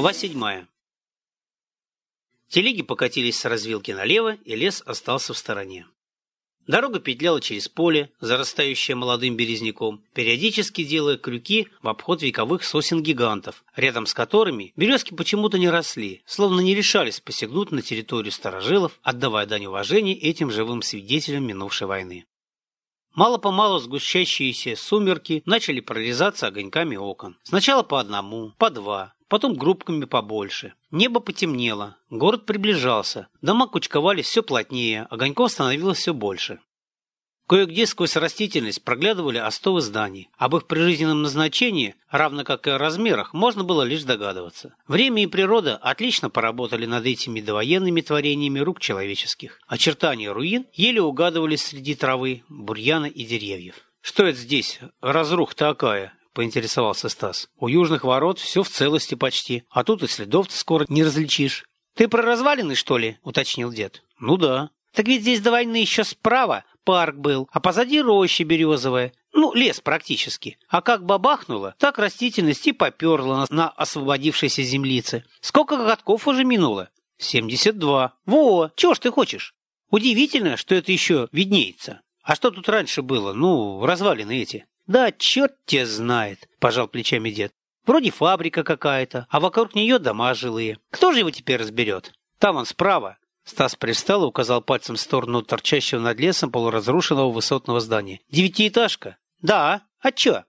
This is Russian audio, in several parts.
Глава седьмая. Телеги покатились с развилки налево, и лес остался в стороне. Дорога петляла через поле, зарастающее молодым березняком, периодически делая крюки в обход вековых сосен-гигантов, рядом с которыми березки почему-то не росли, словно не решались посягнуть на территорию старожилов, отдавая дань уважения этим живым свидетелям минувшей войны. Мало-помалу сгущающиеся сумерки начали прорезаться огоньками окон. Сначала по одному, по два, потом группками побольше. Небо потемнело, город приближался, дома кучковались все плотнее, огоньков становилось все больше. Кое-где сквозь растительность проглядывали остовы зданий. Об их прижизненном назначении, равно как и о размерах, можно было лишь догадываться. Время и природа отлично поработали над этими довоенными творениями рук человеческих. Очертания руин еле угадывались среди травы, бурьяна и деревьев. «Что это здесь? Разрух такая?» — поинтересовался Стас. «У южных ворот все в целости почти, а тут и следов-то скоро не различишь». «Ты про развалины, что ли?» — уточнил дед. «Ну да». «Так ведь здесь до войны еще справа парк был, а позади роща березовая. Ну, лес практически. А как бабахнуло, так растительность и поперла на освободившейся землице. Сколько годков уже минуло? Семьдесят два. Во, чего ж ты хочешь? Удивительно, что это еще виднеется. А что тут раньше было? Ну, развалины эти. Да черт тебя знает, пожал плечами дед. Вроде фабрика какая-то, а вокруг нее дома жилые. Кто же его теперь разберет? Там он справа, Стас пристал и указал пальцем в сторону торчащего над лесом полуразрушенного высотного здания. «Девятиэтажка?» «Да. А чё?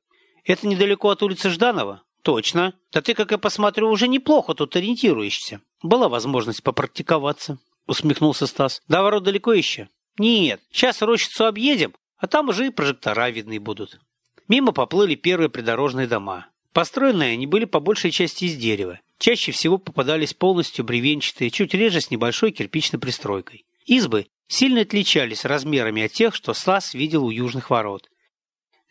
Это недалеко от улицы Жданова?» «Точно. Да ты, как я посмотрю, уже неплохо тут ориентируешься. Была возможность попрактиковаться», — усмехнулся Стас. «Да ворот далеко еще?» «Нет. Сейчас рощицу объедем, а там уже и прожектора видны будут». Мимо поплыли первые придорожные дома. Построенные они были по большей части из дерева. Чаще всего попадались полностью бревенчатые, чуть реже с небольшой кирпичной пристройкой. Избы сильно отличались размерами от тех, что Стас видел у южных ворот.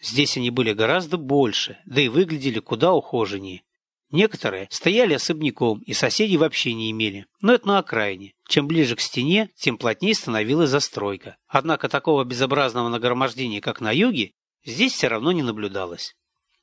Здесь они были гораздо больше, да и выглядели куда ухоженнее. Некоторые стояли особняком и соседей вообще не имели, но это на окраине. Чем ближе к стене, тем плотнее становилась застройка. Однако такого безобразного нагромождения, как на юге, здесь все равно не наблюдалось.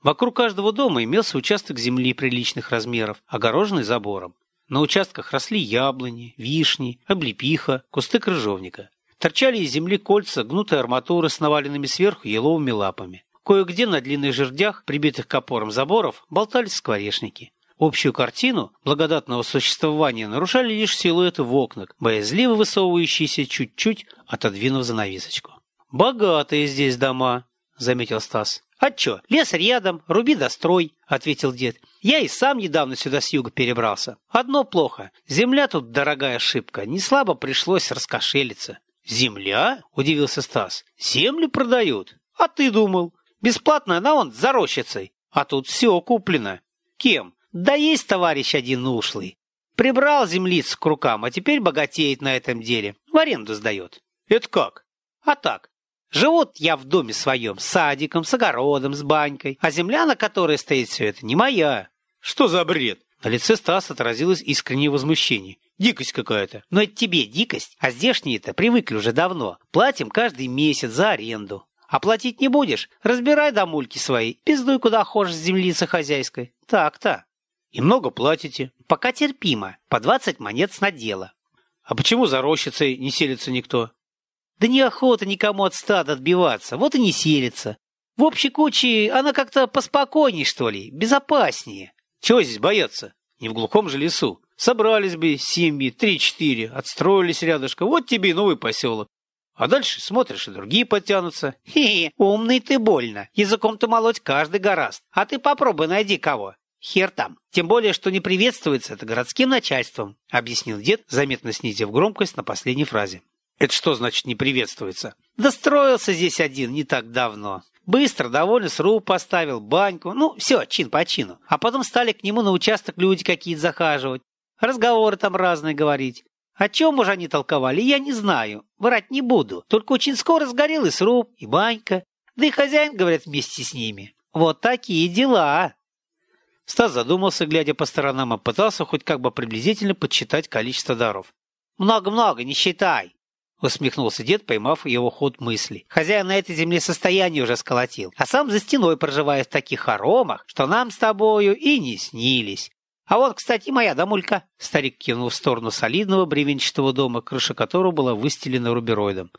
Вокруг каждого дома имелся участок земли приличных размеров, огороженный забором. На участках росли яблони, вишни, облепиха, кусты крыжовника. Торчали из земли кольца гнутой арматуры с наваленными сверху еловыми лапами. Кое-где на длинных жердях, прибитых к опорам заборов, болтались скворечники. Общую картину благодатного существования нарушали лишь силуэты в окнах, боязливо высовывающиеся чуть-чуть, отодвинув занавесочку. «Богатые здесь дома», — заметил Стас. «А чё, лес рядом, руби дострой», — ответил дед. «Я и сам недавно сюда с юга перебрался. Одно плохо. Земля тут дорогая ошибка. Не слабо пришлось раскошелиться». «Земля?» — удивился Стас. «Землю продают? А ты думал? Бесплатно она вон за рощицей. А тут все куплено. Кем? Да есть товарищ один ушлый. Прибрал землиц к рукам, а теперь богатеет на этом деле. В аренду сдает». «Это как?» «А так, Живут я в доме своем, с садиком, с огородом, с банькой, а земля, на которой стоит все это, не моя. Что за бред? На лице Стаса отразилось искреннее возмущение. Дикость какая-то. Но это тебе дикость, а здешние-то привыкли уже давно. Платим каждый месяц за аренду. А платить не будешь? Разбирай домульки свои, пиздуй куда хочешь с землицы хозяйской. Так-то. И много платите? Пока терпимо. По двадцать монет с надела. А почему за рощицей не селится никто? Да неохота никому от стада отбиваться, вот и не селится. В общей куче она как-то поспокойней, что ли, безопаснее. Чего здесь бояться? Не в глухом же лесу. Собрались бы семьи, три-четыре, отстроились рядышком, вот тебе и новый поселок. А дальше смотришь, и другие подтянутся. Хе-хе, умный ты больно. Языком-то молоть каждый гораст. А ты попробуй найди кого. Хер там. Тем более, что не приветствуется это городским начальством, объяснил дед, заметно снизив громкость на последней фразе. Это что значит не приветствуется? Достроился здесь один не так давно. Быстро, довольно сруб поставил, баньку, ну, все, чин по чину. А потом стали к нему на участок люди какие-то захаживать. Разговоры там разные говорить. О чем уже они толковали, я не знаю. Врать не буду. Только очень скоро сгорел и сруб, и банька. Да и хозяин, говорят, вместе с ними. Вот такие дела. Стас задумался, глядя по сторонам, и пытался хоть как бы приблизительно подсчитать количество даров. «Много-много, не считай. — усмехнулся дед, поймав его ход мысли. «Хозяин на этой земле состояние уже сколотил, а сам за стеной проживает в таких хоромах, что нам с тобою и не снились. А вот, кстати, моя домулька. Старик кинул в сторону солидного бревенчатого дома, крыша которого была выстелена рубероидом.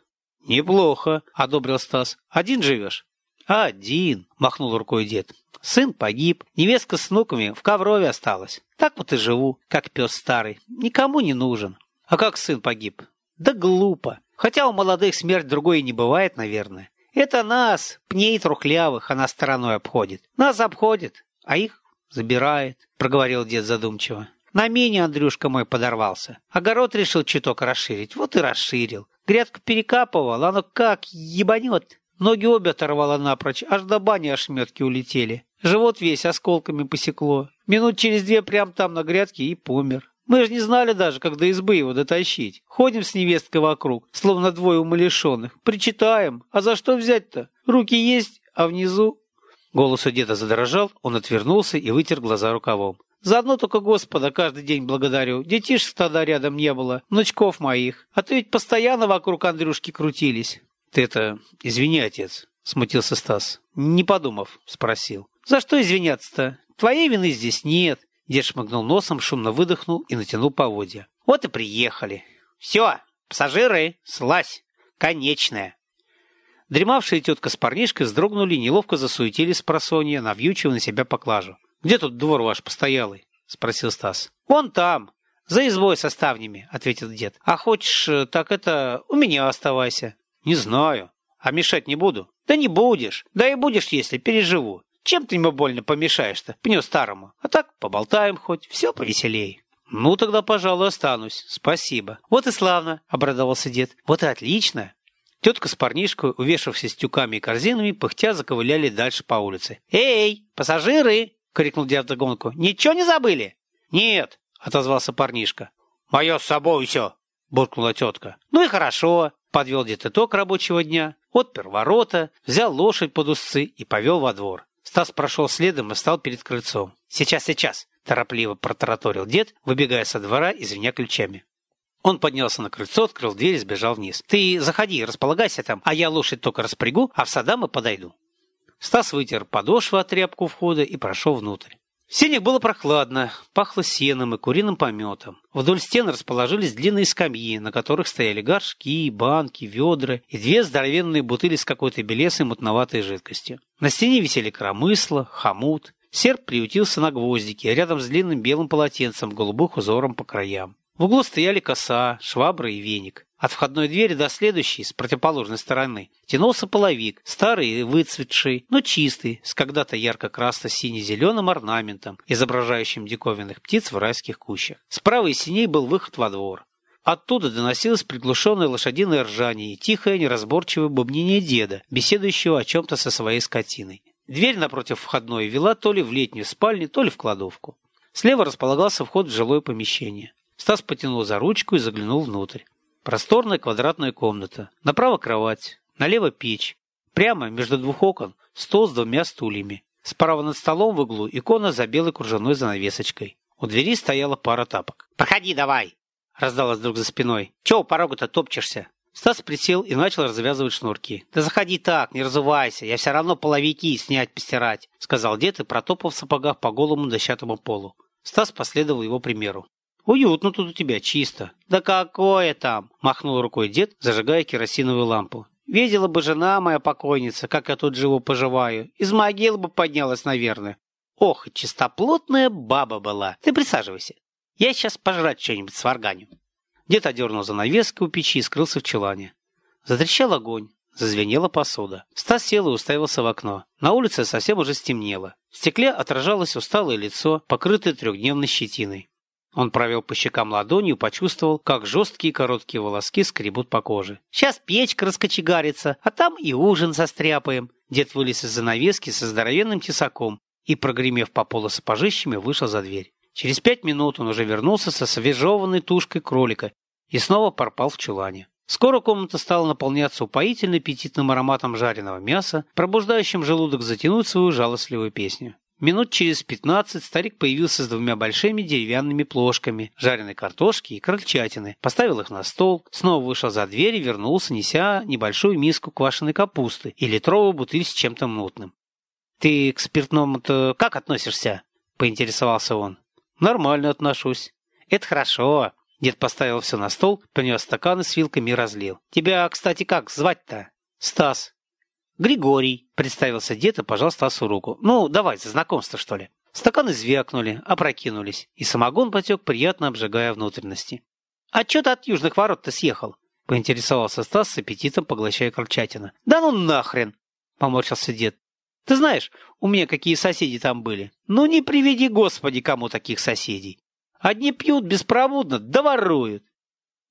Неплохо, одобрил Стас. Один живешь? Один, махнул рукой дед. Сын погиб, невестка с внуками в Коврове осталась. Так вот и живу, как пес старый. Никому не нужен. А как сын погиб? Да глупо. Хотя у молодых смерть другой и не бывает, наверное. Это нас, пней трухлявых, она стороной обходит. Нас обходит, а их забирает, проговорил дед задумчиво. На мине Андрюшка мой подорвался. Огород решил чуток расширить. Вот и расширил. Грядку перекапывал, оно как ебанет. Ноги обе оторвало напрочь, аж до бани ошметки улетели. Живот весь осколками посекло. Минут через две прям там на грядке и помер. Мы же не знали даже, как до избы его дотащить. Ходим с невесткой вокруг, словно двое умалишенных. Причитаем. А за что взять-то? Руки есть, а внизу... Голос у деда задрожал, он отвернулся и вытер глаза рукавом. Заодно только Господа каждый день благодарю. Детишек тогда рядом не было, внучков моих. А то ведь постоянно вокруг Андрюшки крутились. Ты это... Извини, отец, смутился Стас. Не подумав, спросил. За что извиняться-то? Твоей вины здесь нет. Дед шмыгнул носом, шумно выдохнул и натянул поводья. Вот и приехали. Все, пассажиры, слазь. Конечная. Дремавшая тетка с парнишкой вздрогнули, неловко засуетились с просонья, навьючив на себя поклажу. «Где тут двор ваш постоялый?» — спросил Стас. «Вон там, за избой со ставнями», — ответил дед. «А хочешь, э, так это, у меня оставайся». «Не знаю. А мешать не буду?» «Да не будешь. Да и будешь, если переживу. Чем ты ему больно помешаешь-то, пню старому? А так поболтаем хоть, все повеселей». «Ну, тогда, пожалуй, останусь. Спасибо». «Вот и славно», — обрадовался дед. «Вот и отлично». Тетка с парнишкой, увешавшись тюками и корзинами, пыхтя заковыляли дальше по улице. «Эй, пассажиры!» — крикнул дед вдогонку. «Ничего не забыли?» «Нет», — отозвался парнишка. «Мое с собой все!» — буркнула тетка. «Ну и хорошо!» — подвел дед итог рабочего дня, отпер ворота, взял лошадь под узцы и повел во двор. Стас прошел следом и встал перед крыльцом. «Сейчас, сейчас!» — торопливо протараторил дед, выбегая со двора и звеня ключами. Он поднялся на крыльцо, открыл дверь и сбежал вниз. «Ты заходи, располагайся там, а я лошадь только распрягу, а в садам и подойду». Стас вытер подошву от тряпку входа и прошел внутрь. В сенях было прохладно, пахло сеном и куриным пометом. Вдоль стен расположились длинные скамьи, на которых стояли горшки, банки, ведра и две здоровенные бутыли с какой-то белесой мутноватой жидкостью. На стене висели коромысла, хомут. Серп приютился на гвоздике, рядом с длинным белым полотенцем, голубых узором по краям. В углу стояли коса, швабра и веник. От входной двери до следующей, с противоположной стороны, тянулся половик, старый и выцветший, но чистый, с когда-то ярко-красно-сине-зеленым орнаментом, изображающим диковинных птиц в райских кущах. Справа из синей был выход во двор. Оттуда доносилось приглушенное лошадиное ржание и тихое неразборчивое бубнение деда, беседующего о чем-то со своей скотиной. Дверь напротив входной вела то ли в летнюю спальню, то ли в кладовку. Слева располагался вход в жилое помещение. Стас потянул за ручку и заглянул внутрь. Просторная квадратная комната. Направо кровать, налево печь. Прямо между двух окон стол с двумя стульями. Справа над столом в углу икона за белой кружевной занавесочкой. У двери стояла пара тапок. «Проходи давай!» — раздалось вдруг за спиной. «Чего у порога-то топчешься?» Стас присел и начал развязывать шнурки. «Да заходи так, не разувайся, я все равно половики снять постирать», — сказал дед и протопал в сапогах по голому дощатому полу. Стас последовал его примеру. «Уютно тут у тебя, чисто». «Да какое там!» – махнул рукой дед, зажигая керосиновую лампу. «Видела бы жена моя покойница, как я тут живу-поживаю. Из могилы бы поднялась, наверное. Ох, чистоплотная баба была. Ты присаживайся. Я сейчас пожрать что-нибудь сварганю». Дед одернул занавески у печи и скрылся в чулане. Затрещал огонь. Зазвенела посуда. Стас сел и уставился в окно. На улице совсем уже стемнело. В стекле отражалось усталое лицо, покрытое трехдневной щетиной. Он провел по щекам ладонью, почувствовал, как жесткие короткие волоски скребут по коже. «Сейчас печка раскочегарится, а там и ужин состряпаем». Дед вылез из занавески со здоровенным тесаком и, прогремев по полу сапожищами, вышел за дверь. Через пять минут он уже вернулся со свежеванной тушкой кролика и снова порпал в чулане. Скоро комната стала наполняться упоительно аппетитным ароматом жареного мяса, пробуждающим желудок затянуть свою жалостливую песню. Минут через пятнадцать старик появился с двумя большими деревянными плошками жареной картошки и крольчатины, поставил их на стол, снова вышел за дверь и вернулся, неся небольшую миску квашеной капусты и литровую бутыль с чем-то мутным. «Ты к спиртному-то как относишься?» — поинтересовался он. Нормально отношусь. Это хорошо. Дед поставил все на стол, принес стаканы с вилками и разлил. Тебя, кстати, как звать-то? Стас. Григорий, представился дед и пожал Стасу руку. Ну, давай, за знакомство, что ли. Стаканы звякнули, опрокинулись, и самогон потек, приятно обжигая внутренности. «А чё ты от южных ворот-то съехал?» — поинтересовался Стас с аппетитом, поглощая крольчатина. «Да ну нахрен!» — поморщился дед. «Ты знаешь, у меня какие соседи там были? Ну не приведи, Господи, кому таких соседей! Одни пьют беспробудно, да воруют.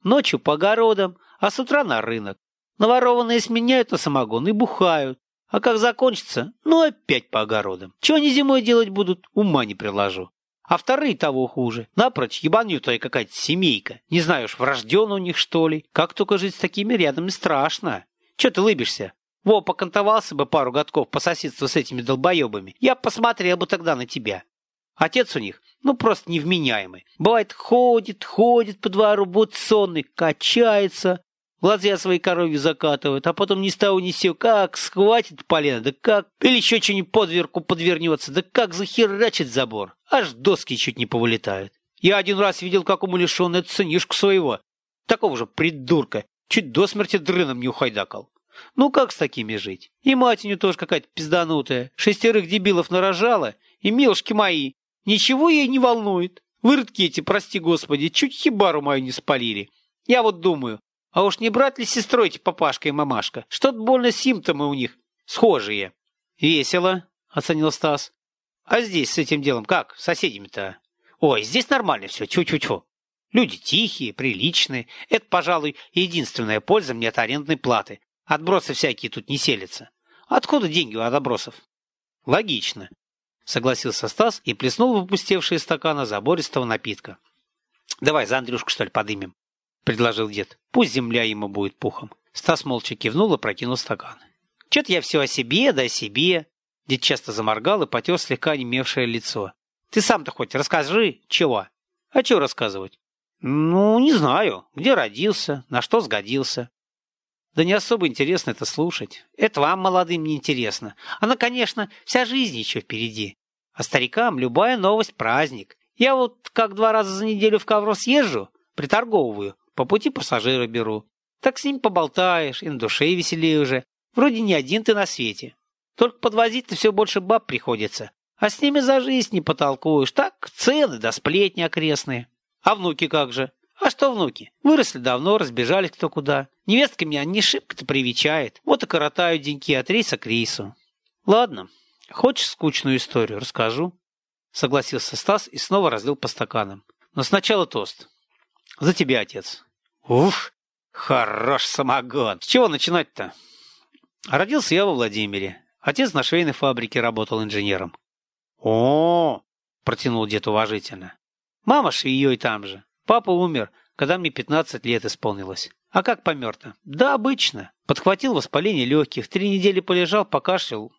Ночью по огородам, а с утра на рынок. Наворованные сменяют на самогон и бухают. А как закончится, ну опять по огородам. Чего они зимой делать будут, ума не приложу. А вторые того хуже. Напрочь, ебанютая какая-то семейка. Не знаю уж, врожден у них, что ли. Как только жить с такими рядом страшно. Че ты лыбишься? Во, покантовался бы пару годков по соседству с этими долбоебами. Я посмотрел бы тогда на тебя. Отец у них, ну, просто невменяемый. Бывает, ходит, ходит по двору, будто сонный, качается, глаза свои коровьи закатывает, а потом ни с того ни с сего, как схватит полено, да как, или еще что-нибудь подверку подвернется, да как захерачит забор, аж доски чуть не повылетают. Я один раз видел, как умалишенный сынишку своего, такого же придурка, чуть до смерти дрыном не ухайдакал. Ну как с такими жить? И мать у нее тоже какая-то пизданутая, шестерых дебилов нарожала, и милушки мои, Ничего ей не волнует. Выродки эти, прости господи, чуть хибару мою не спалили. Я вот думаю, а уж не брат ли сестрой эти папашка и мамашка? Что-то больно симптомы у них схожие. Весело, оценил Стас. А здесь с этим делом как? С соседями-то? Ой, здесь нормально все, тьфу-тьфу-тьфу. Люди тихие, приличные. Это, пожалуй, единственная польза мне от арендной платы. Отбросы всякие тут не селятся. Откуда деньги у отбросов? Логично согласился Стас и плеснул в опустевшие стаканы забористого напитка. «Давай за Андрюшку, что ли, подымем?» — предложил дед. «Пусть земля ему будет пухом». Стас молча кивнул и прокинул стакан. «Чё-то я все о себе, да о себе». Дед часто заморгал и потер слегка немевшее лицо. «Ты сам-то хоть расскажи, чего?» «А чё рассказывать?» «Ну, не знаю. Где родился, на что сгодился. Да не особо интересно это слушать. Это вам, молодым, не интересно. Она, конечно, вся жизнь еще впереди. А старикам любая новость – праздник. Я вот как два раза за неделю в Ковро съезжу, приторговываю, по пути пассажира беру. Так с ним поболтаешь, и на душе веселее уже. Вроде не один ты на свете. Только подвозить-то все больше баб приходится. А с ними за жизнь не потолкуешь. Так, цены да сплетни окрестные. А внуки как же? А что внуки? Выросли давно, разбежались кто куда. Невестка меня не шибко-то привечает. Вот и коротаю деньки от рейса к рейсу. Ладно, хочешь скучную историю, расскажу. Согласился Стас и снова разлил по стаканам. Но сначала тост. За тебя, отец. Уф, хорош самогон. С чего начинать-то? Родился я во Владимире. Отец на швейной фабрике работал инженером. О, протянул дед уважительно. Мама швеей там же. Папа умер, когда мне 15 лет исполнилось. А как помер-то? Да обычно. Подхватил воспаление легких, три недели полежал, покашлял,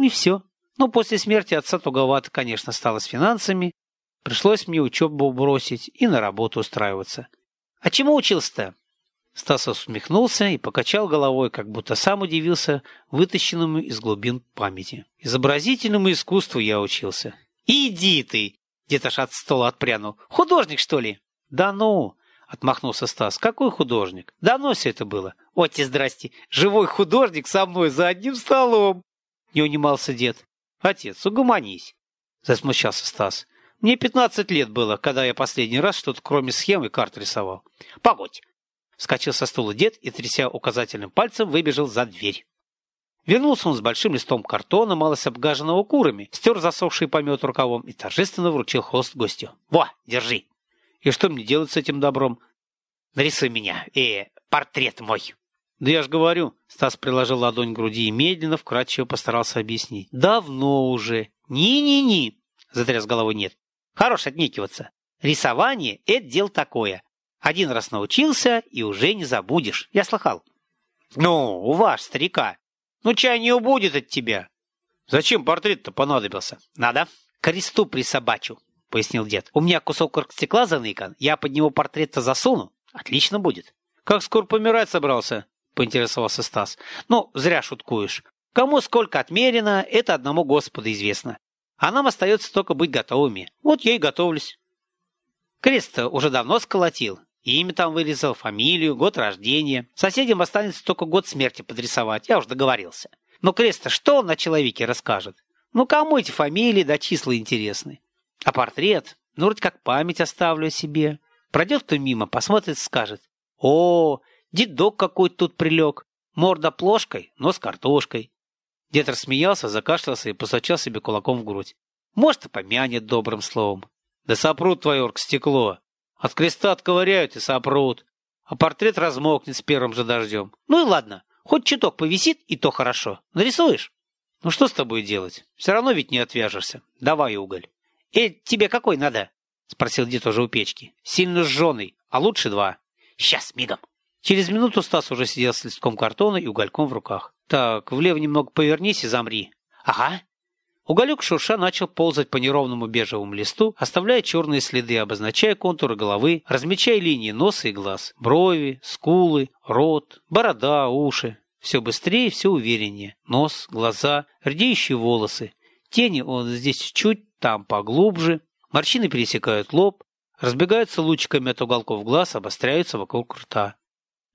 и все. Ну, после смерти отца туговато, конечно, стало с финансами. Пришлось мне учебу бросить и на работу устраиваться. А чему учился-то? Стас усмехнулся и покачал головой, как будто сам удивился вытащенному из глубин памяти. Изобразительному искусству я учился. «Иди ты!» — где-то аж от стола отпрянул. «Художник, что ли?» «Да ну!» — отмахнулся Стас. «Какой художник? Давно все это было. Отец, здрасте! Живой художник со мной за одним столом!» Не унимался дед. «Отец, угомонись!» — засмущался Стас. «Мне пятнадцать лет было, когда я последний раз что-то кроме схем и карт рисовал». «Погодь!» Вскочил со стула дед и, тряся указательным пальцем, выбежал за дверь. Вернулся он с большим листом картона, малость обгаженного курами, стер засохший помет рукавом и торжественно вручил холст гостю. «Во, держи!» И что мне делать с этим добром? Нарисуй меня, э, портрет мой. Да я ж говорю, Стас приложил ладонь к груди и медленно, вкратчиво постарался объяснить. Давно уже. Ни-ни-ни. Затряс головой нет. Хорош отнекиваться. Рисование — это дело такое. Один раз научился, и уже не забудешь. Я слыхал. Ну, у ваш старика. Ну, чай не убудет от тебя. Зачем портрет-то понадобился? Надо. Кресту присобачу пояснил дед. «У меня кусок оргстекла заныкан, я под него портрет-то засуну. Отлично будет». «Как скоро помирать собрался?» — поинтересовался Стас. «Ну, зря шуткуешь. Кому сколько отмерено, это одному Господу известно. А нам остается только быть готовыми. Вот я и готовлюсь». крест уже давно сколотил. Имя там вырезал, фамилию, год рождения. Соседям останется только год смерти подрисовать, я уж договорился. Но крест что он на человеке расскажет? Ну, кому эти фамилии да числа интересны? А портрет? Ну, вроде как память оставлю о себе. Пройдет кто мимо, посмотрит, скажет. О, дедок какой-то тут прилег. Морда плошкой, нос картошкой. Дед рассмеялся, закашлялся и посочал себе кулаком в грудь. Может, и помянет добрым словом. Да сопрут твое орк стекло. От креста отковыряют и сопрут. А портрет размокнет с первым же дождем. Ну и ладно, хоть чуток повисит, и то хорошо. Нарисуешь? Ну что с тобой делать? Все равно ведь не отвяжешься. Давай уголь. Э, тебе какой надо? Спросил дед уже у печки. Сильно сжженный, а лучше два. Сейчас, мигом. Через минуту Стас уже сидел с листком картона и угольком в руках. Так, влево немного повернись и замри. Ага. Уголек шурша начал ползать по неровному бежевому листу, оставляя черные следы, обозначая контуры головы, размечая линии носа и глаз, брови, скулы, рот, борода, уши. Все быстрее, все увереннее. Нос, глаза, редеющие волосы. Тени он здесь чуть, там поглубже. Морщины пересекают лоб, разбегаются лучиками от уголков глаз, обостряются вокруг рта.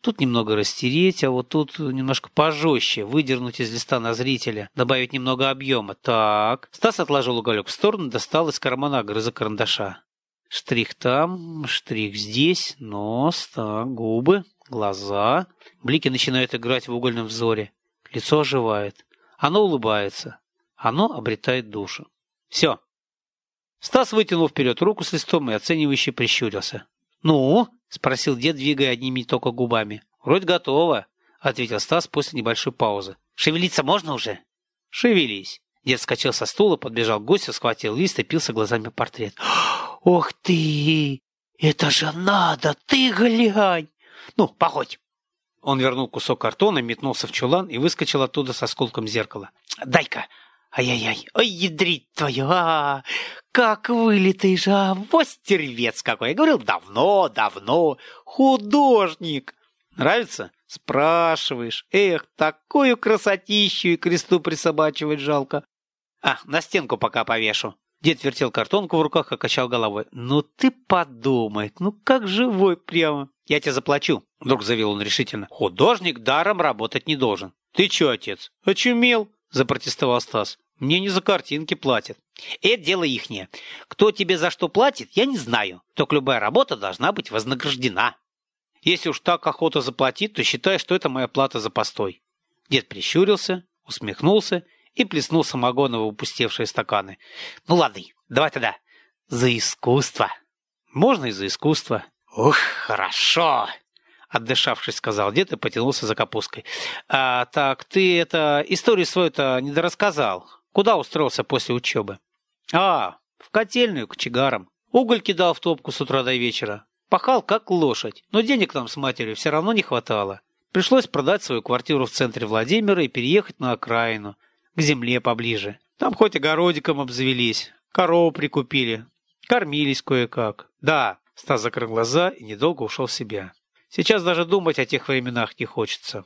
Тут немного растереть, а вот тут немножко пожестче, выдернуть из листа на зрителя, добавить немного объема. Так. Стас отложил уголек в сторону, достал из кармана грыза карандаша. Штрих там, штрих здесь, нос, так, губы, глаза. Блики начинают играть в угольном взоре. Лицо оживает. Оно улыбается. Оно обретает душу. Все. Стас вытянул вперед руку с листом и оценивающе прищурился. «Ну?» — спросил дед, двигая одними только губами. «Вроде готово», — ответил Стас после небольшой паузы. «Шевелиться можно уже?» «Шевелись». Дед вскочил со стула, подбежал к гостю, схватил лист и пился глазами портрет. «Ох ты! Это же надо! Ты глянь! Ну, походь!» Он вернул кусок картона, метнулся в чулан и выскочил оттуда с осколком зеркала. «Дай-ка! Ай-яй-яй! Ой, ядрить твою! А, как вылитый же! А, вот стервец какой! Я говорил, давно, давно! Художник! Нравится? Спрашиваешь. Эх, такую красотищу и кресту присобачивать жалко. А, на стенку пока повешу. Дед вертел картонку в руках и качал головой. «Ну ты подумай, ну как живой прямо!» «Я тебе заплачу», — вдруг заявил он решительно. «Художник даром работать не должен». «Ты че, отец, очумел?» — запротестовал Стас. «Мне не за картинки платят». «Это дело ихнее. Кто тебе за что платит, я не знаю. Только любая работа должна быть вознаграждена». «Если уж так охота заплатить, то считай, что это моя плата за постой». Дед прищурился, усмехнулся и плеснул самогона в упустевшие стаканы. «Ну ладно, давай тогда за искусство». «Можно и за искусство». «Ух, хорошо!» Отдышавшись, сказал дед и потянулся за капусткой. «А, так ты это историю свою-то не дорассказал. Куда устроился после учебы?» «А, в котельную, к чигарам. Уголь кидал в топку с утра до вечера. Пахал как лошадь, но денег нам с матерью все равно не хватало. Пришлось продать свою квартиру в центре Владимира и переехать на окраину, к земле поближе. Там хоть огородиком обзавелись, корову прикупили, кормились кое-как. Да, Стас закрыл глаза и недолго ушел в себя. Сейчас даже думать о тех временах не хочется.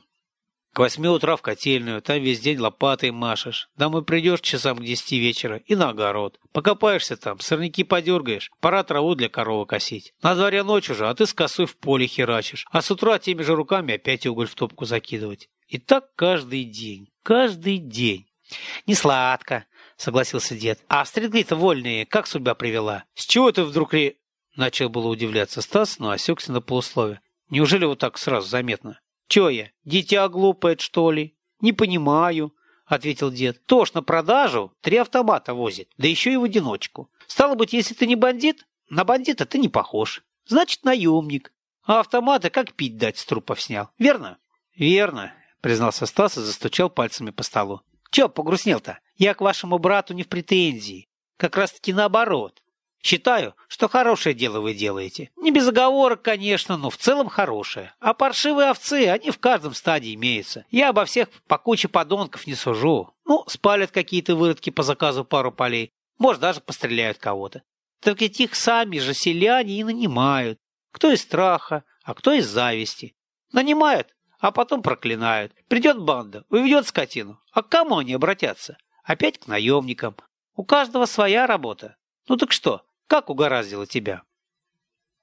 К восьми утра в котельную, там весь день лопатой машешь. Домой придешь часам к десяти вечера и на огород. Покопаешься там, сорняки подергаешь, пора траву для коровы косить. На дворе ночь уже, а ты с косой в поле херачишь. А с утра теми же руками опять уголь в топку закидывать. И так каждый день, каждый день. Не сладко, согласился дед. А стригли-то вольные, как судьба привела? С чего ты вдруг ре... Начал было удивляться Стас, но осекся на полуслове. Неужели вот так сразу заметно? Че я, дитя глупое, что ли? Не понимаю, ответил дед. Тож на продажу три автомата возит, да еще и в одиночку. Стало быть, если ты не бандит, на бандита ты не похож. Значит, наемник. А автоматы как пить дать с трупов снял, верно? Верно, признался Стас и застучал пальцами по столу. Че погрустнел-то? Я к вашему брату не в претензии. Как раз-таки наоборот. Считаю, что хорошее дело вы делаете. Не без оговорок, конечно, но в целом хорошее. А паршивые овцы, они в каждом стадии имеются. Я обо всех по куче подонков не сужу. Ну, спалят какие-то выродки по заказу пару полей. Может, даже постреляют кого-то. Так ведь их сами же селяне и нанимают. Кто из страха, а кто из зависти. Нанимают, а потом проклинают. Придет банда, уведет скотину. А к кому они обратятся? Опять к наемникам. У каждого своя работа. Ну так что, как угораздило тебя?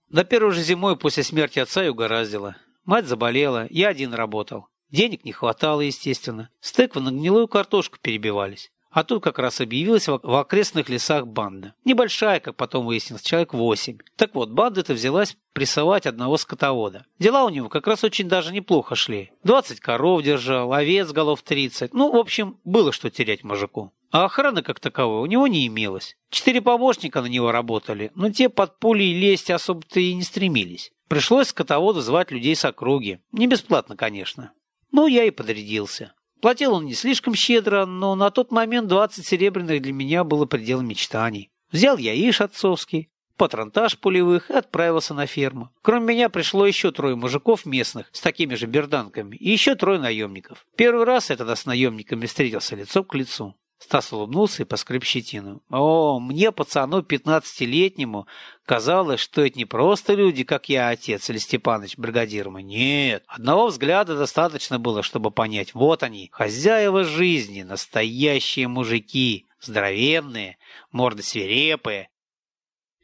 До первой же зимой после смерти отца и угораздило. Мать заболела, я один работал. Денег не хватало, естественно. С тыквы на гнилую картошку перебивались. А тут как раз объявилась в окрестных лесах банда. Небольшая, как потом выяснилось, человек восемь. Так вот, банда-то взялась прессовать одного скотовода. Дела у него как раз очень даже неплохо шли. Двадцать коров держал, овец голов тридцать. Ну, в общем, было что терять мужику. А охраны как таковой у него не имелось. Четыре помощника на него работали, но те под пулей лезть особо-то и не стремились. Пришлось скотоводу звать людей с округи. Не бесплатно, конечно. Ну, я и подрядился. Платил он не слишком щедро, но на тот момент 20 серебряных для меня было пределом мечтаний. Взял я иш отцовский, патронтаж пулевых и отправился на ферму. Кроме меня пришло еще трое мужиков местных с такими же берданками и еще трое наемников. Первый раз я тогда с наемниками встретился лицом к лицу. Стас улыбнулся и поскреб щетину. О, мне, пацану пятнадцатилетнему, казалось, что это не просто люди, как я, отец или Степаныч, бригадир мой. Нет, одного взгляда достаточно было, чтобы понять. Вот они, хозяева жизни, настоящие мужики, здоровенные, морды свирепые.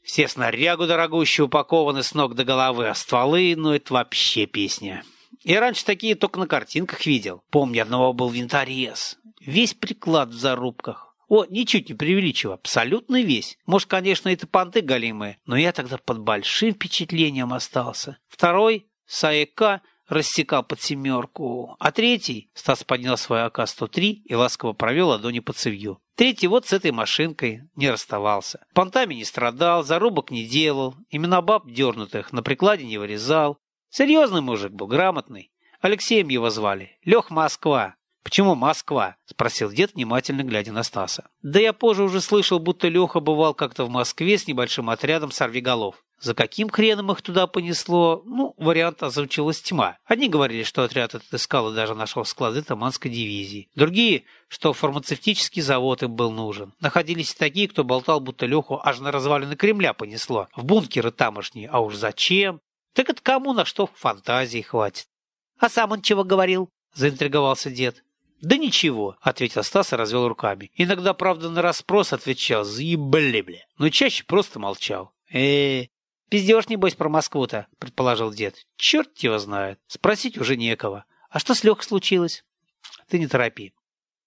Все снарягу дорогущие упакованы с ног до головы, а стволы, ну это вообще песня. Я раньше такие только на картинках видел. Помню, одного был винторез. Весь приклад в зарубках. О, ничуть не преувеличиваю, абсолютно весь. Может, конечно, это понты галимые, но я тогда под большим впечатлением остался. Второй, Саека, рассекал под семерку, а третий, Стас поднял свой АК-103 и ласково провел ладони по цевью. Третий вот с этой машинкой не расставался. Понтами не страдал, зарубок не делал, имена баб дернутых на прикладе не вырезал, Серьезный мужик был, грамотный. Алексеем его звали. Лех Москва. «Почему Москва?» – спросил дед, внимательно глядя на Стаса. «Да я позже уже слышал, будто Леха бывал как-то в Москве с небольшим отрядом сорвиголов. За каким хреном их туда понесло? Ну, вариант озвучилась тьма. Одни говорили, что отряд этот искал и даже нашел склады Таманской дивизии. Другие, что фармацевтический завод им был нужен. Находились и такие, кто болтал, будто Леху аж на развалины Кремля понесло. В бункеры тамошние. А уж зачем? Так это кому на что фантазии хватит. — А сам он чего говорил? — заинтриговался дед. — Да ничего, — ответил Стас и развел руками. Иногда, правда, на расспрос отвечал «заебли, бля», но чаще просто молчал. э э пиздешь, небось, про Москву-то, — предположил дед. — Черт его знает, спросить уже некого. А что с Лехой случилось? — Ты не торопи.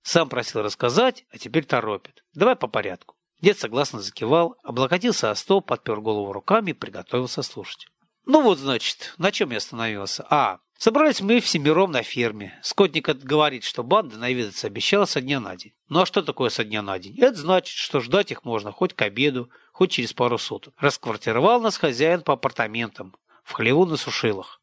Сам просил рассказать, а теперь торопит. Давай по порядку. Дед согласно закивал, облокотился о стол, подпер голову руками и приготовился слушать. Ну вот, значит, на чем я остановился? А, собрались мы всемиром на ферме. Скотник говорит, что банда наведаться обещала со дня на день. Ну а что такое со дня на день? Это значит, что ждать их можно хоть к обеду, хоть через пару суток. Расквартировал нас хозяин по апартаментам, в хлеву на сушилах.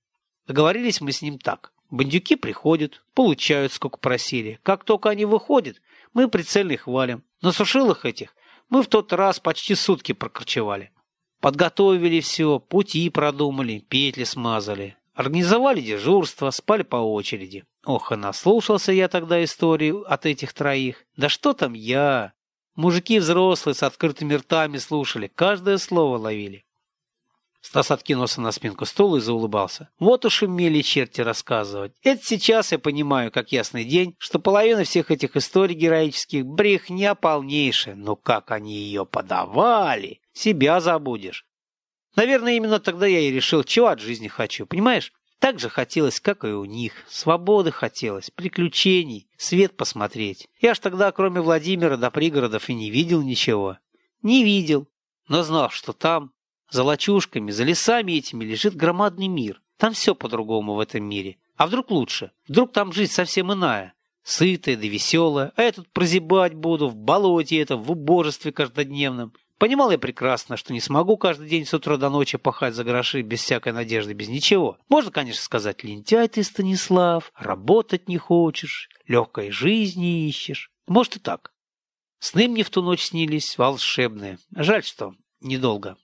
Договорились мы с ним так. Бандюки приходят, получают, сколько просили. Как только они выходят, мы прицельно их валим. На сушилах этих мы в тот раз почти сутки прокорчевали. Подготовили все, пути продумали, петли смазали. Организовали дежурство, спали по очереди. Ох, и наслушался я тогда историю от этих троих. Да что там я? Мужики взрослые с открытыми ртами слушали, каждое слово ловили. Стас откинулся на спинку стула и заулыбался. Вот уж умели черти рассказывать. Это сейчас я понимаю, как ясный день, что половина всех этих историй героических брехня полнейшая. Но как они ее подавали! Себя забудешь. Наверное, именно тогда я и решил, чего от жизни хочу, понимаешь? Так же хотелось, как и у них. Свободы хотелось, приключений, свет посмотреть. Я ж тогда, кроме Владимира до пригородов, и не видел ничего. Не видел, но знал, что там, за лачушками, за лесами этими лежит громадный мир. Там все по-другому в этом мире. А вдруг лучше? Вдруг там жизнь совсем иная? Сытая да веселая. А я тут прозябать буду в болоте это, в убожестве каждодневном. Понимал я прекрасно, что не смогу каждый день с утра до ночи пахать за гроши без всякой надежды, без ничего. Можно, конечно, сказать, лентяй ты, Станислав, работать не хочешь, легкой жизни ищешь. Может и так. Сны мне в ту ночь снились волшебные. Жаль, что недолго.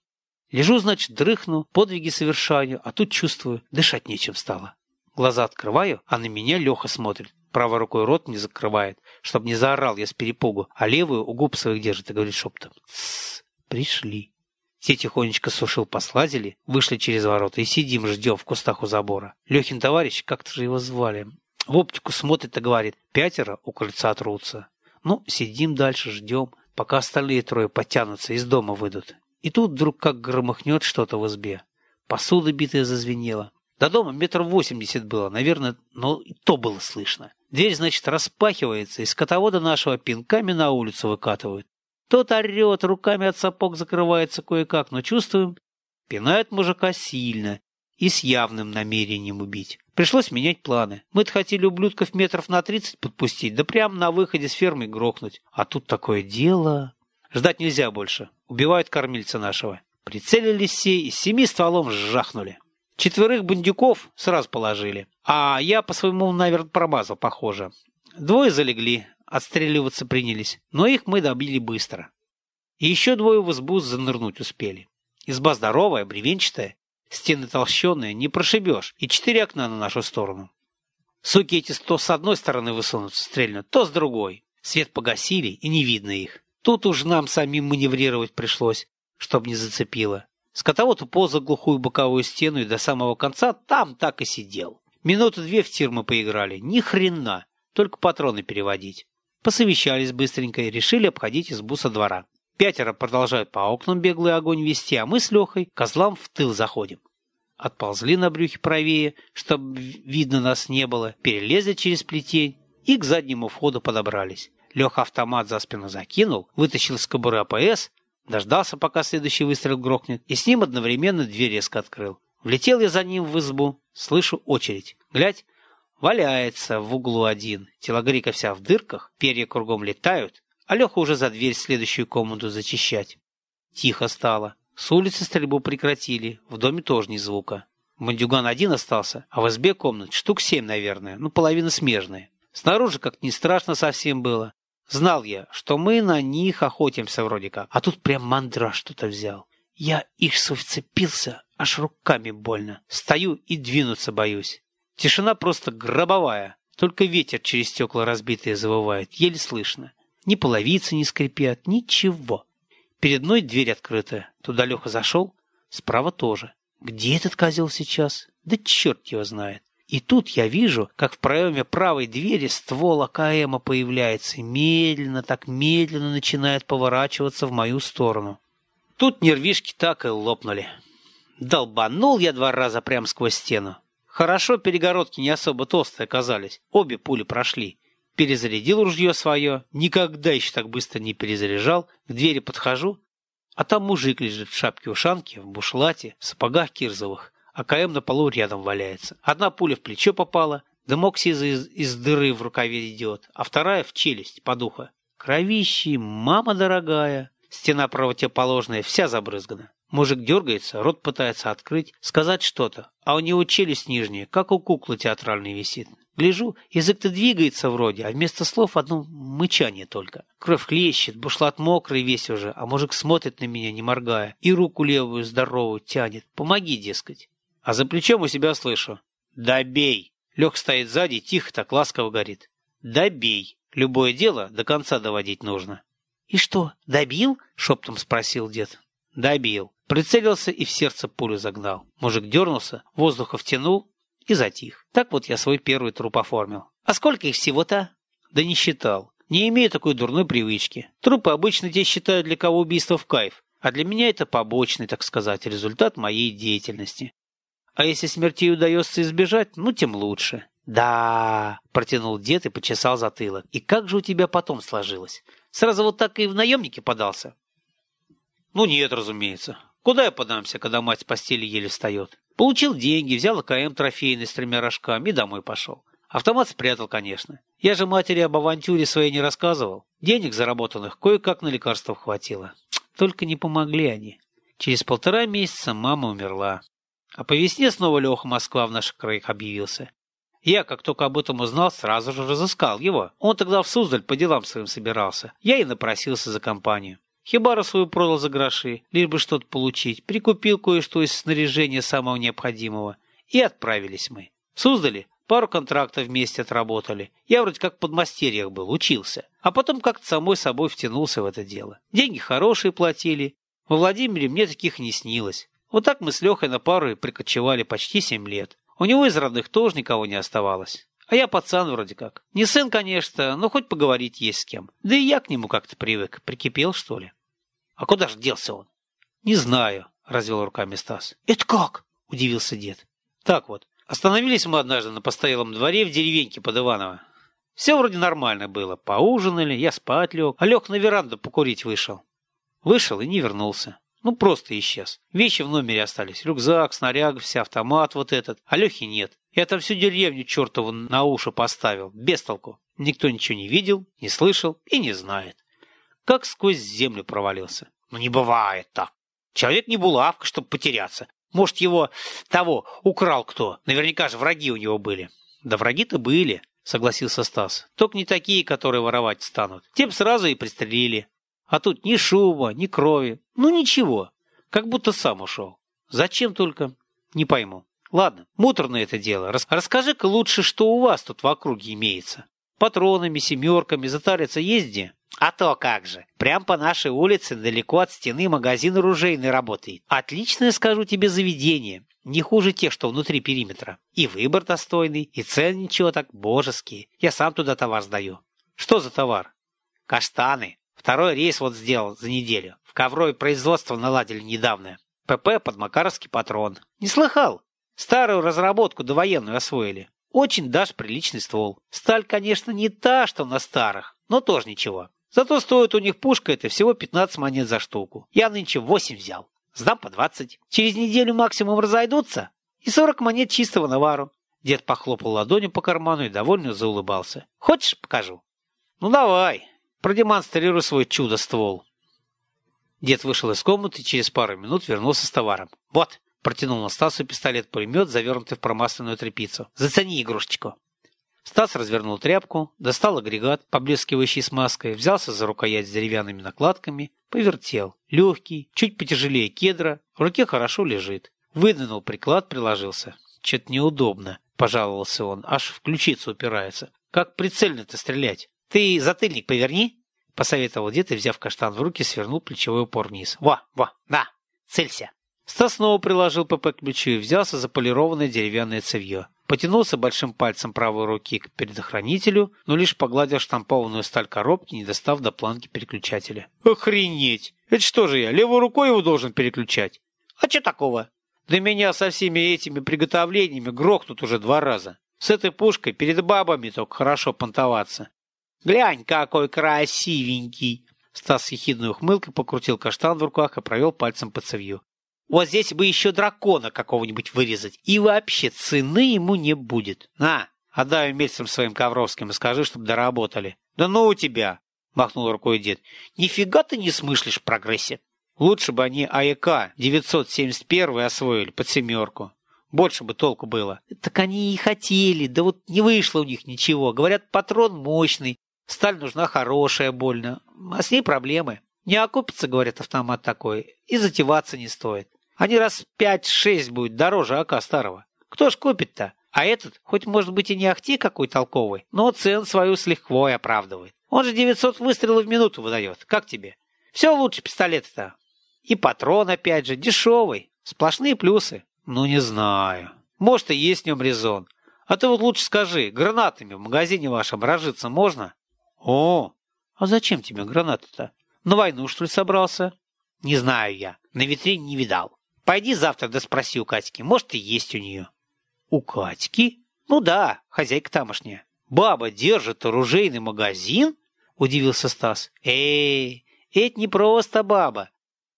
Лежу, значит, дрыхну, подвиги совершаю, а тут чувствую, дышать нечем стало. Глаза открываю, а на меня Леха смотрит. Правой рукой рот не закрывает, чтобы не заорал я с перепугу, а левую у губ своих держит и говорит шептом. «Тссс, пришли». Все тихонечко сушил послазили, вышли через ворота и сидим, ждем в кустах у забора. Лехин товарищ, как-то же его звали, в оптику смотрит и говорит, пятеро у крыльца трутся. Ну, сидим дальше, ждем, пока остальные трое подтянутся, из дома выйдут. И тут вдруг как громыхнет что-то в избе. посуда битая зазвенела. До дома метров восемьдесят было, наверное, но и то было слышно. Дверь, значит, распахивается, и скотовода нашего пинками на улицу выкатывают. Тот орет, руками от сапог закрывается кое-как, но чувствуем, пинает мужика сильно и с явным намерением убить. Пришлось менять планы. Мы-то хотели ублюдков метров на тридцать подпустить, да прямо на выходе с фермы грохнуть. А тут такое дело... Ждать нельзя больше. Убивают кормильца нашего. Прицелились все и семи стволом сжахнули. Четверых бандюков сразу положили. А я по своему, наверное, промазал, похоже. Двое залегли, отстреливаться принялись, но их мы добили быстро. И еще двое в избу занырнуть успели. Изба здоровая, бревенчатая, стены толщеные, не прошибешь, и четыре окна на нашу сторону. Суки эти то с одной стороны высунутся, стрельнут, то с другой. Свет погасили, и не видно их. Тут уж нам самим маневрировать пришлось, чтоб не зацепило. Скотовод упал за глухую боковую стену и до самого конца там так и сидел. Минуты две в тир мы поиграли. Ни хрена, только патроны переводить. Посовещались быстренько и решили обходить избу со двора. Пятеро продолжают по окнам беглый огонь вести, а мы с Лехой козлам в тыл заходим. Отползли на брюхе правее, чтобы видно нас не было, перелезли через плетень и к заднему входу подобрались. Леха автомат за спину закинул, вытащил с кобуры АПС, дождался, пока следующий выстрел грохнет, и с ним одновременно дверь резко открыл. Влетел я за ним в избу, слышу очередь. Глядь, валяется в углу один, телогрейка вся в дырках, перья кругом летают, а Леха уже за дверь следующую комнату зачищать. Тихо стало. С улицы стрельбу прекратили, в доме тоже ни звука. Мандюган один остался, а в избе комнат штук семь, наверное, ну половина смежная. Снаружи как не страшно совсем было. Знал я, что мы на них охотимся вроде как, а тут прям мандраж что-то взял. Я их вцепился, аж руками больно. Стою и двинуться боюсь. Тишина просто гробовая, только ветер через стекла разбитые завывает, еле слышно. Ни половицы не скрипят, ничего. Перед мной дверь открытая. Туда Леха зашел. Справа тоже. Где этот козел сейчас? Да черт его знает. И тут я вижу, как в проеме правой двери ствол АКМа появляется и медленно, так медленно начинает поворачиваться в мою сторону. Тут нервишки так и лопнули. Долбанул я два раза прямо сквозь стену. Хорошо перегородки не особо толстые оказались. Обе пули прошли перезарядил ружье свое, никогда еще так быстро не перезаряжал, к двери подхожу, а там мужик лежит в шапке-ушанке, в бушлате, в сапогах кирзовых, а КМ на полу рядом валяется. Одна пуля в плечо попала, дымок сизый из, из дыры в рукаве идет, а вторая в челюсть, под ухо. Кровищи, мама дорогая, стена противоположная, вся забрызгана. Мужик дергается, рот пытается открыть, сказать что-то, а у него челюсть нижняя, как у куклы театральной висит. Гляжу, язык-то двигается вроде, а вместо слов одно мычание только. Кровь хлещет, бушлат мокрый весь уже, а мужик смотрит на меня, не моргая, и руку левую здоровую тянет. Помоги, дескать. А за плечом у себя слышу. «Да бей!» Лех стоит сзади, тихо так ласково горит. «Да бей! Любое дело до конца доводить нужно». «И что, добил?» — шептом спросил дед. «Добил». Прицелился и в сердце пулю загнал. Мужик дернулся, воздуха втянул, и затих. Так вот я свой первый труп оформил. А сколько их всего-то? Да не считал. Не имею такой дурной привычки. Трупы обычно те считают для кого убийство в кайф, а для меня это побочный, так сказать, результат моей деятельности. А если смерти удается избежать, ну тем лучше. Да, протянул дед и почесал затылок. И как же у тебя потом сложилось? Сразу вот так и в наемники подался? Ну нет, разумеется. Куда я подамся, когда мать с постели еле встает? Получил деньги, взял АКМ трофейный с тремя рожками и домой пошел. Автомат спрятал, конечно. Я же матери об авантюре своей не рассказывал. Денег заработанных кое-как на лекарства хватило. Только не помогли они. Через полтора месяца мама умерла. А по весне снова Леха Москва в наших краях объявился. Я, как только об этом узнал, сразу же разыскал его. Он тогда в Суздаль по делам своим собирался. Я и напросился за компанию. Хибару свою продал за гроши, лишь бы что-то получить, прикупил кое-что из снаряжения самого необходимого. И отправились мы. В пару контрактов вместе отработали. Я вроде как в подмастерьях был, учился. А потом как-то самой собой втянулся в это дело. Деньги хорошие платили. Во Владимире мне таких не снилось. Вот так мы с Лехой на пару и прикочевали почти семь лет. У него из родных тоже никого не оставалось. А я пацан вроде как. Не сын, конечно, но хоть поговорить есть с кем. Да и я к нему как-то привык. Прикипел, что ли? А куда же делся он? Не знаю, развел руками Стас. Это как? удивился дед. Так вот, остановились мы однажды на постоялом дворе в деревеньке под Иваново. Все вроде нормально было. Поужинали, я спать лег, а лег на веранду покурить вышел. Вышел и не вернулся. Ну, просто исчез. Вещи в номере остались. Рюкзак, снаряг, вся автомат вот этот. А Лехи нет. Я там всю деревню чертову на уши поставил. Без толку. Никто ничего не видел, не слышал и не знает. Как сквозь землю провалился. Ну, не бывает так. Человек не булавка, чтобы потеряться. Может, его того украл кто. Наверняка же враги у него были. Да враги-то были, согласился Стас. Только не такие, которые воровать станут. Тем сразу и пристрелили. А тут ни шума, ни крови. Ну ничего. Как будто сам ушел. Зачем только? Не пойму. Ладно, муторное это дело. Рас Расскажи-ка лучше, что у вас тут в округе имеется. Патронами, семерками затариться езди? А то как же. Прям по нашей улице, далеко от стены, магазин оружейный работает. Отличное, скажу тебе, заведение. Не хуже тех, что внутри периметра. И выбор достойный, и цены ничего так божеские. Я сам туда товар сдаю. Что за товар? Каштаны. Второй рейс вот сделал за неделю. В ковровое производство наладили недавно. ПП под Макаровский патрон. Не слыхал? Старую разработку довоенную освоили. Очень даже приличный ствол. Сталь, конечно, не та, что на старых, но тоже ничего. Зато стоит у них пушка это всего 15 монет за штуку. Я нынче 8 взял. Сдам по 20. Через неделю максимум разойдутся. И 40 монет чистого навару. Дед похлопал ладонью по карману и довольно заулыбался. Хочешь, покажу? Ну давай, продемонстрируй свой чудо-ствол. Дед вышел из комнаты и через пару минут вернулся с товаром. Вот, Протянул Стасу пистолет-пулемет, завернутый в промасленную тряпицу. «Зацени игрушечку!» Стас развернул тряпку, достал агрегат, поблескивающий смазкой, взялся за рукоять с деревянными накладками, повертел. Легкий, чуть потяжелее кедра, в руке хорошо лежит. Выдвинул приклад, приложился. Че-то неудобно, пожаловался он, аж в ключицу упирается. Как прицельно-то стрелять? Ты затыльник поверни, посоветовал дед и, взяв каштан в руки, свернул плечевой упор вниз. Во, во, на, целься. Стас снова приложил ПП к плечу и взялся за полированное деревянное цевье. Потянулся большим пальцем правой руки к предохранителю, но лишь погладил штампованную сталь коробки, не достав до планки переключателя. «Охренеть! Это что же я, левой рукой его должен переключать? А что такого? Да меня со всеми этими приготовлениями грохнут уже два раза. С этой пушкой перед бабами только хорошо понтоваться. Глянь, какой красивенький!» Стас с ехидной ухмылкой покрутил каштан в руках и провел пальцем по цевью. Вот здесь бы еще дракона какого-нибудь вырезать, и вообще цены ему не будет. На, отдай умельцам своим ковровским и скажи, чтобы доработали. Да ну у тебя, махнул рукой дед. Нифига ты не смыслишь в прогрессе. Лучше бы они АЭК 971 освоили под семерку. Больше бы толку было. Так они и хотели, да вот не вышло у них ничего. Говорят, патрон мощный, сталь нужна хорошая больно, а с ней проблемы. Не окупится, говорят, автомат такой, и затеваться не стоит. Они раз пять-шесть будет дороже АК старого. Кто ж купит-то? А этот, хоть может быть и не ахти какой толковый, но цен свою с лихвой оправдывает. Он же 900 выстрелов в минуту выдает. Как тебе? Все лучше пистолета-то. И патрон, опять же, дешевый. Сплошные плюсы. Ну, не знаю. Может, и есть в нем резон. А ты вот лучше скажи, гранатами в магазине вашем разжиться можно? О, а зачем тебе гранаты-то? На войну, что ли, собрался? Не знаю я. На витрине не видал. Пойди завтра да спроси у Катьки, может и есть у нее. У Катьки? Ну да, хозяйка тамошняя. Баба держит оружейный магазин? Удивился Стас. Эй, это не просто баба.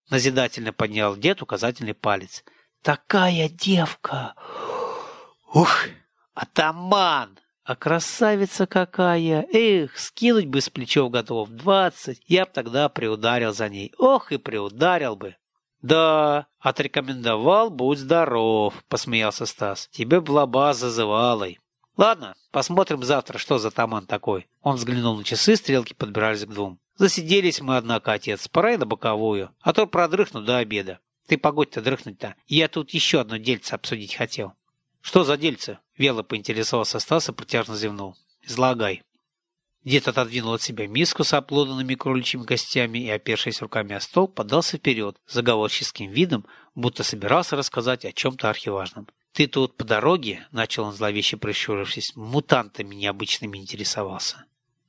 Назидательно поднял дед указательный палец. Такая девка! Ух, атаман! А красавица какая! Эх, скинуть бы с плечов готов двадцать, я б тогда приударил за ней. Ох и приударил бы. «Да, отрекомендовал, будь здоров», — посмеялся Стас. «Тебе б лоба зазывалой». «Ладно, посмотрим завтра, что за таман такой». Он взглянул на часы, стрелки подбирались к двум. «Засиделись мы, однако, отец. Пора и на боковую, а то продрыхну до обеда. Ты погодь-то дрыхнуть-то. Я тут еще одно дельце обсудить хотел». «Что за дельце?» — вело поинтересовался Стас и протяжно зевнул. «Излагай». Дед отодвинул от себя миску с оплоданными кроличьими костями и, опершись руками о стол, подался вперед, заговорческим видом, будто собирался рассказать о чем-то архиважном. «Ты тут по дороге?» — начал он зловеще прищурившись. «Мутантами необычными интересовался».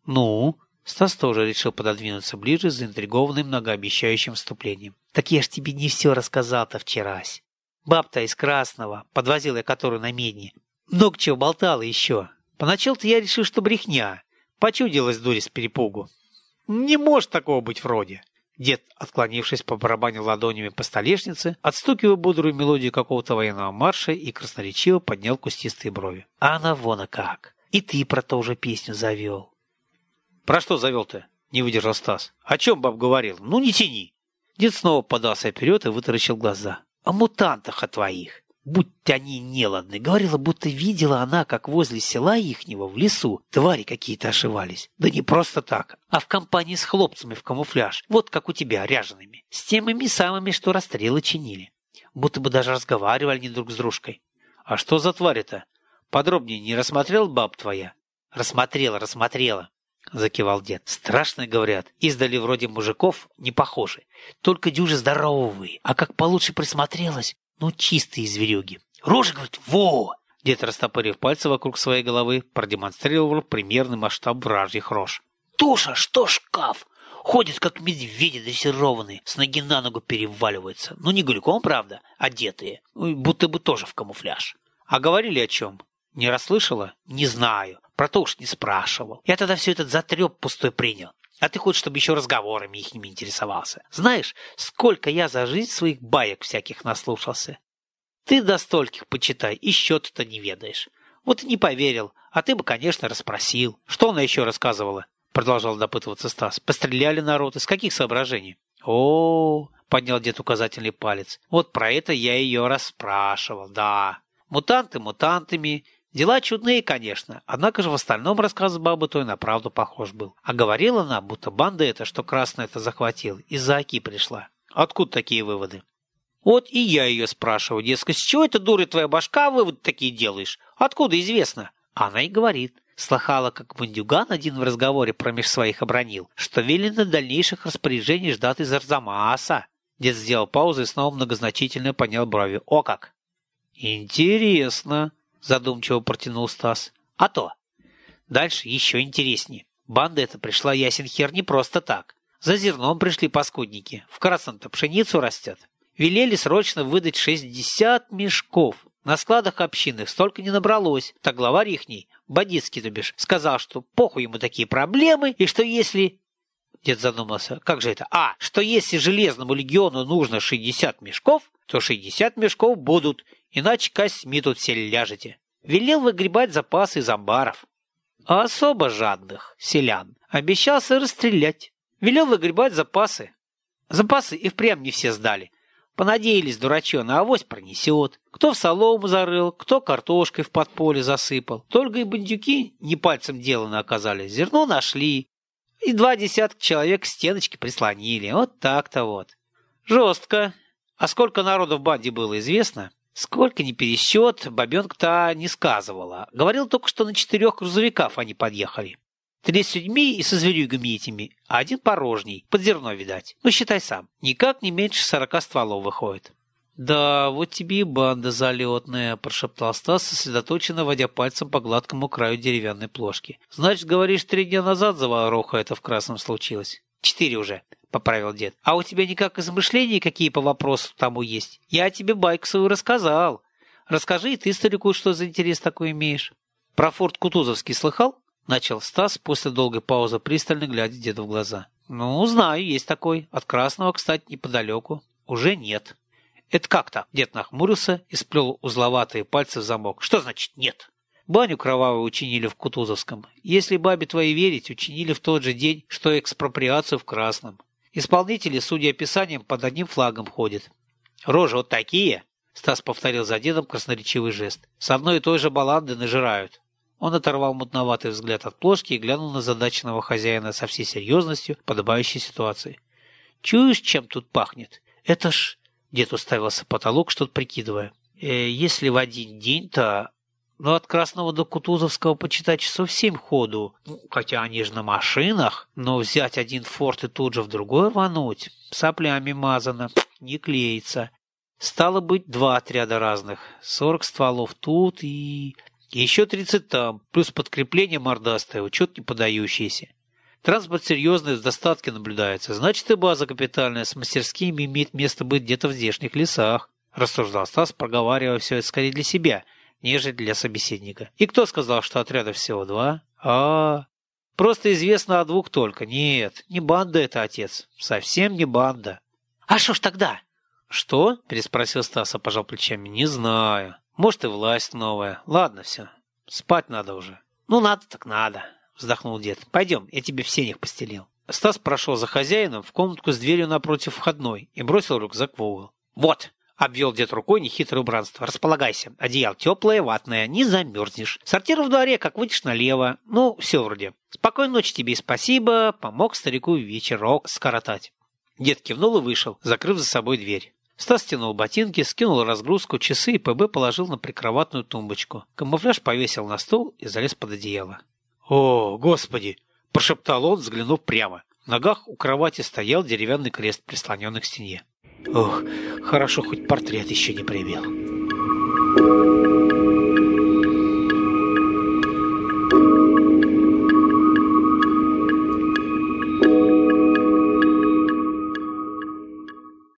«Ну?» Стас тоже решил пододвинуться ближе, заинтригованный многообещающим вступлением. «Так я ж тебе не все рассказал-то вчерась». Баб-то из Красного, подвозила я которую на медне. Много чего болтала еще. Поначалу-то я решил, что брехня. Почудилась дури с перепугу. Не может такого быть вроде. Дед, отклонившись, побарабанил ладонями по столешнице, отстукивая бодрую мелодию какого-то военного марша и красноречиво поднял кустистые брови. А она вон а как. И ты про то же песню завел. Про что завел-то? Не выдержал Стас. О чем баб говорил? Ну не тяни. Дед снова подался вперед и вытаращил глаза. О мутантах о твоих будь они неладны. Говорила, будто видела она, как возле села ихнего в лесу твари какие-то ошивались. Да не просто так, а в компании с хлопцами в камуфляж, вот как у тебя, ряжеными, с теми самыми, что расстрелы чинили. Будто бы даже разговаривали не друг с дружкой. А что за тварь-то? Подробнее не рассмотрел баб твоя? Рассмотрела, рассмотрела. — закивал дед. «Страшно, говорят. Издали вроде мужиков не похожи. Только дюжи здоровые. А как получше присмотрелась, ну, чистые зверюги. Рожа, говорит, во! Дед, растопырив пальцы вокруг своей головы, продемонстрировал примерный масштаб вражьих рож. Туша, что шкаф? Ходит, как медведи дрессированные, с ноги на ногу переваливаются. Ну, не гульком, правда, одетые. Ну, будто бы тоже в камуфляж. А говорили о чем? Не расслышала? Не знаю. Про то уж не спрашивал. Я тогда все этот затреп пустой принял. А ты хочешь, чтобы еще разговорами их ними интересовался. Знаешь, сколько я за жизнь своих баек всяких наслушался. Ты до стольких почитай, и счета-то не ведаешь. Вот и не поверил, а ты бы, конечно, расспросил. Что она еще рассказывала? Продолжал допытываться Стас. Постреляли народ, из каких соображений? О, поднял дед указательный палец. Вот про это я ее расспрашивал, да. Мутанты мутантами, Дела чудные, конечно, однако же в остальном рассказ бабы той на правду похож был. А говорила она, будто банда эта, что красная это захватил, из-за Оки пришла. Откуда такие выводы? Вот и я ее спрашиваю, дескать, с чего это, дура твоя башка, выводы такие делаешь? Откуда известно? Она и говорит. Слыхала, как бандюган один в разговоре промеж своих обронил, что велено дальнейших распоряжений ждать из Арзамаса. Дед сделал паузу и снова многозначительно поднял брови. О как! Интересно, задумчиво протянул Стас. А то. Дальше еще интереснее. Банда эта пришла ясен хер не просто так. За зерном пришли паскудники. В красном-то пшеницу растет. Велели срочно выдать 60 мешков. На складах общинных столько не набралось. Так главарь ихний, Бодицкий, то бишь, сказал, что похуй ему такие проблемы, и что если... Дед задумался, как же это? А, что если Железному легиону нужно 60 мешков, то 60 мешков будут, иначе костьми тут все ляжете. Велел выгребать запасы из амбаров. А особо жадных селян обещался расстрелять. Велел выгребать запасы. Запасы и впрямь не все сдали. Понадеялись, дурачье, на авось пронесет. Кто в солому зарыл, кто картошкой в подполе засыпал. Только и бандюки не пальцем деланы оказались. Зерно нашли. И два десятка человек к стеночке прислонили. Вот так-то вот. Жестко. А сколько народу в банде было известно? Сколько ни пересчет, бабенка-то не сказывала. Говорил только, что на четырех грузовиках они подъехали. Три с людьми и со зверюгами этими, а один порожний, под зерно, видать. Ну, считай сам, никак не меньше сорока стволов выходит. «Да, вот тебе и банда залетная», – прошептал Стас, сосредоточенно водя пальцем по гладкому краю деревянной плошки. «Значит, говоришь, три дня назад заваруха это в красном случилось?» «Четыре уже», — поправил дед. «А у тебя никак измышления какие по вопросу тому есть? Я тебе байку свою рассказал. Расскажи и ты старику, что за интерес такой имеешь». «Про форт Кутузовский слыхал?» — начал Стас после долгой паузы, пристально глядя деду в глаза. «Ну, знаю, есть такой. От Красного, кстати, неподалеку. Уже нет». «Это как-то?» — дед нахмурился и сплел узловатые пальцы в замок. «Что значит нет?» Баню кровавую учинили в Кутузовском. Если бабе твоей верить, учинили в тот же день, что экспроприацию в Красном. Исполнители, судя описаниям, под одним флагом ходят. Рожи вот такие, Стас повторил за дедом красноречивый жест. С одной и той же баланды нажирают. Он оторвал мутноватый взгляд от плошки и глянул на задаченного хозяина со всей серьезностью, подобающей ситуации. «Чуешь, чем тут пахнет? Это ж...» Дед уставился в потолок, что-то прикидывая. «Э, «Если в один день, то но от Красного до Кутузовского почитать часов семь ходу. Ну, хотя они же на машинах, но взять один форт и тут же в другой рвануть, соплями мазано, не клеится. Стало быть, два отряда разных. Сорок стволов тут и... еще тридцать там, плюс подкрепление мордастое, учет не подающийся. Транспорт серьезный, в достатке наблюдается. Значит, и база капитальная с мастерскими имеет место быть где-то в здешних лесах. рассуждал Стас, проговаривая все это скорее для себя, нежели для собеседника. И кто сказал, что отрядов всего два? А, -а, а Просто известно о двух только. Нет, не банда это, отец. Совсем не банда. А что ж тогда? Что? Переспросил Стаса, пожал плечами. Не знаю. Может и власть новая. Ладно, все. Спать надо уже. Ну, надо так надо, вздохнул дед. Пойдем, я тебе в сенях постелил. Стас прошел за хозяином в комнатку с дверью напротив входной и бросил рюкзак в угол. Вот, Обвел дед рукой нехитрое убранство. Располагайся. Одеял теплое, ватное, не замерзнешь. Сортир в дворе, как выйдешь налево. Ну, все вроде. Спокойной ночи тебе и спасибо. Помог старику вечерок скоротать. Дед кивнул и вышел, закрыв за собой дверь. Стас стянул ботинки, скинул разгрузку, часы и ПБ положил на прикроватную тумбочку. Камуфляж повесил на стол и залез под одеяло. «О, господи!» – прошептал он, взглянув прямо. В ногах у кровати стоял деревянный крест, прислоненный к стене. Ох, хорошо, хоть портрет еще не привел.